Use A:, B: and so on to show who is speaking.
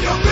A: freedom.